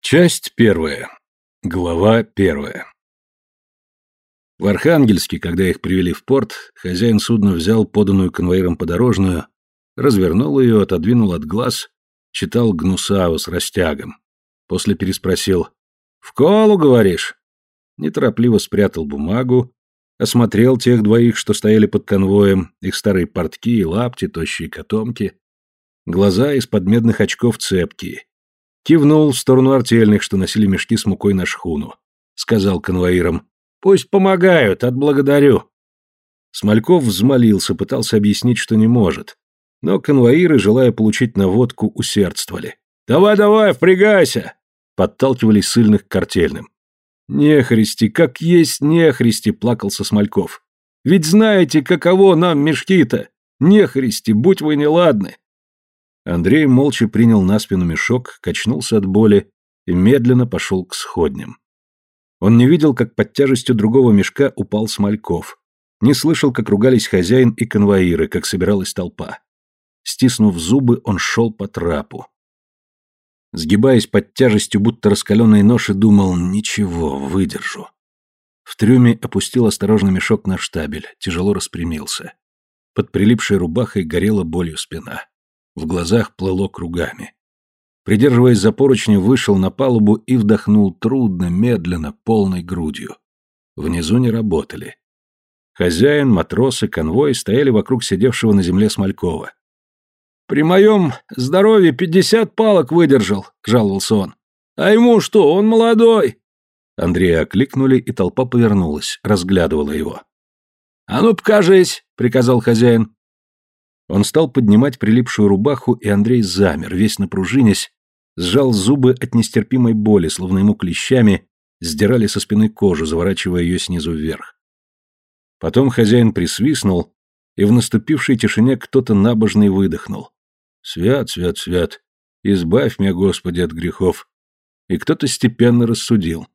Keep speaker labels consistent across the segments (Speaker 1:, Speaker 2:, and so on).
Speaker 1: Часть первая. Глава первая. В Архангельске, когда их привели в порт, хозяин судна взял поданную конвоиром подорожную, развернул ее, отодвинул от глаз, читал Гнусаву с растягом. После переспросил «В колу, говоришь?» Неторопливо спрятал бумагу, осмотрел тех двоих, что стояли под конвоем, их старые портки и лапти, тощие котомки. Глаза из-под медных очков цепкие, Кивнул в сторону артельных, что носили мешки с мукой на шхуну. Сказал конвоирам, «Пусть помогают, отблагодарю». Смольков взмолился, пытался объяснить, что не может. Но конвоиры, желая получить наводку, усердствовали. «Давай, давай, впрягайся!» Подталкивали ссыльных к картельным. «Нехристи, как есть нехристи!» — плакался Смольков. «Ведь знаете, каково нам мешки-то! Нехристи, будь вы неладны!» Андрей молча принял на спину мешок, качнулся от боли и медленно пошел к сходням. Он не видел, как под тяжестью другого мешка упал Смольков. Не слышал, как ругались хозяин и конвоиры, как собиралась толпа. Стиснув зубы, он шел по трапу. Сгибаясь под тяжестью, будто раскаленной ноши, думал «Ничего, выдержу». В трюме опустил осторожно мешок на штабель, тяжело распрямился. Под прилипшей рубахой горела болью спина. В глазах плыло кругами. Придерживаясь за поручни, вышел на палубу и вдохнул трудно, медленно, полной грудью. Внизу не работали. Хозяин, матросы, конвой стояли вокруг сидевшего на земле Смолькова. «При моем здоровье пятьдесят палок выдержал», — жаловался он. «А ему что, он молодой?» Андрея окликнули, и толпа повернулась, разглядывала его. «А ну, покажись», — приказал хозяин. Он стал поднимать прилипшую рубаху, и Андрей замер, весь напружинясь, сжал зубы от нестерпимой боли, словно ему клещами сдирали со спины кожу, заворачивая ее снизу вверх. Потом хозяин присвистнул, и в наступившей тишине кто-то набожный выдохнул. «Свят, свят, свят, избавь меня, Господи, от грехов». И кто-то степенно рассудил.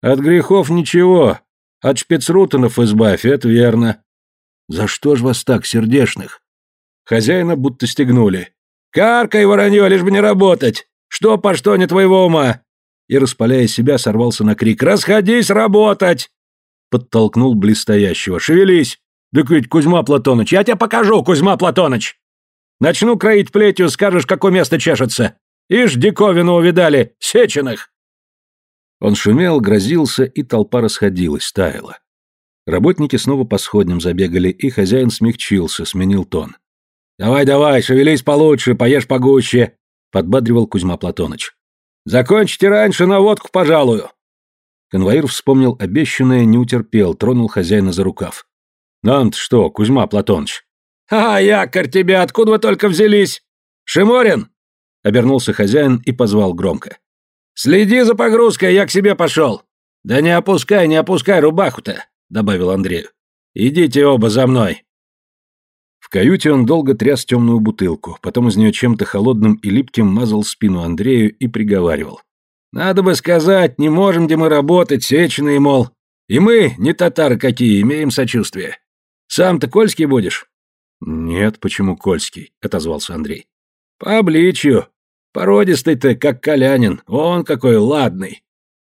Speaker 1: «От грехов ничего, от шпицрутенов избавь, это верно». «За что ж вас так, сердешных?» Хозяина будто стегнули. «Каркай, воронье, лишь бы не работать! Что по что не твоего ума!» И, распаляя себя, сорвался на крик. «Расходись работать!» Подтолкнул близстоящего. «Шевелись! Да ведь Кузьма Платоныч! Я тебе покажу, Кузьма Платоныч! Начну кроить плетью, скажешь, какое место чешется! Ишь, диковину увидали! Сеченых!» Он шумел, грозился, и толпа расходилась, таяла. Работники снова по сходням забегали, и хозяин смягчился, сменил тон. «Давай, давай, шевелись получше, поешь погуще», — подбадривал Кузьма Платоныч. «Закончите раньше, на водку пожалую». Конвоир вспомнил обещанное, не утерпел, тронул хозяина за рукав. «Нам-то что, Кузьма Платоныч?» «А, якорь тебе, откуда вы только взялись? Шиморин?» Обернулся хозяин и позвал громко. «Следи за погрузкой, я к себе пошел». «Да не опускай, не опускай рубаху-то», — добавил Андрею. «Идите оба за мной». В каюте он долго тряс темную бутылку, потом из нее чем-то холодным и липким мазал спину Андрею и приговаривал. «Надо бы сказать, не можем где мы работать, сеченые, мол. И мы, не татары какие, имеем сочувствие. Сам-то Кольский будешь?» «Нет, почему Кольский?» — отозвался Андрей. «По обличью. Породистый ты, как колянин. Он какой ладный.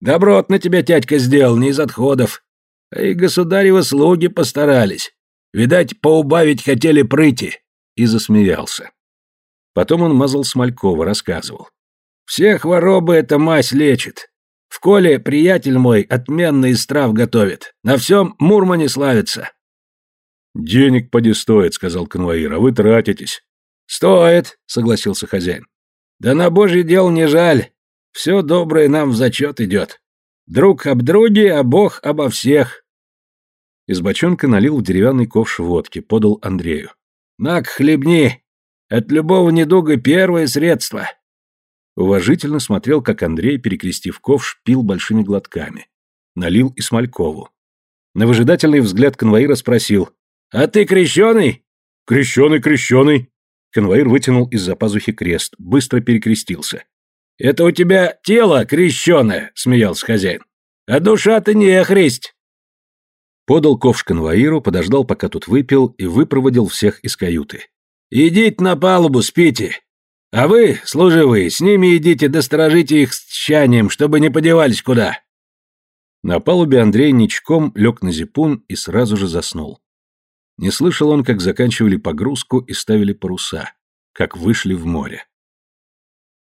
Speaker 1: Добротно тебя тядька сделал, не из отходов. А и государевы слуги постарались. Видать, поубавить хотели прыти. И засмеялся. Потом он мазал Смолькова, рассказывал. Все хворобы эта мазь лечит. В коле приятель мой отменно из трав готовит. На всем Мурмане славится. «Денег поди стоит», — сказал конвоир, — «а вы тратитесь». «Стоит», — согласился хозяин. «Да на божье дело не жаль. Все доброе нам в зачет идет. Друг об друге, а бог обо всех. Из бочонка налил в деревянный ковш водки, подал Андрею. «Нак, хлебни! От любого недуга первое средство!» Уважительно смотрел, как Андрей, перекрестив ковш, пил большими глотками. Налил и Смолькову. На выжидательный взгляд конвоира спросил. «А ты крещеный?» «Крещеный, крещеный!» Конвоир вытянул из-за пазухи крест, быстро перекрестился. «Это у тебя тело крещеное!» — смеялся хозяин. «А душа-то не христь!» Подал ковш конвоиру, подождал, пока тут выпил, и выпроводил всех из каюты. «Идите на палубу, спите! А вы, служивые, с ними идите да сторожите их с тщанием, чтобы не подевались куда. На палубе Андрей ничком лег на зипун и сразу же заснул. Не слышал он, как заканчивали погрузку и ставили паруса, как вышли в море.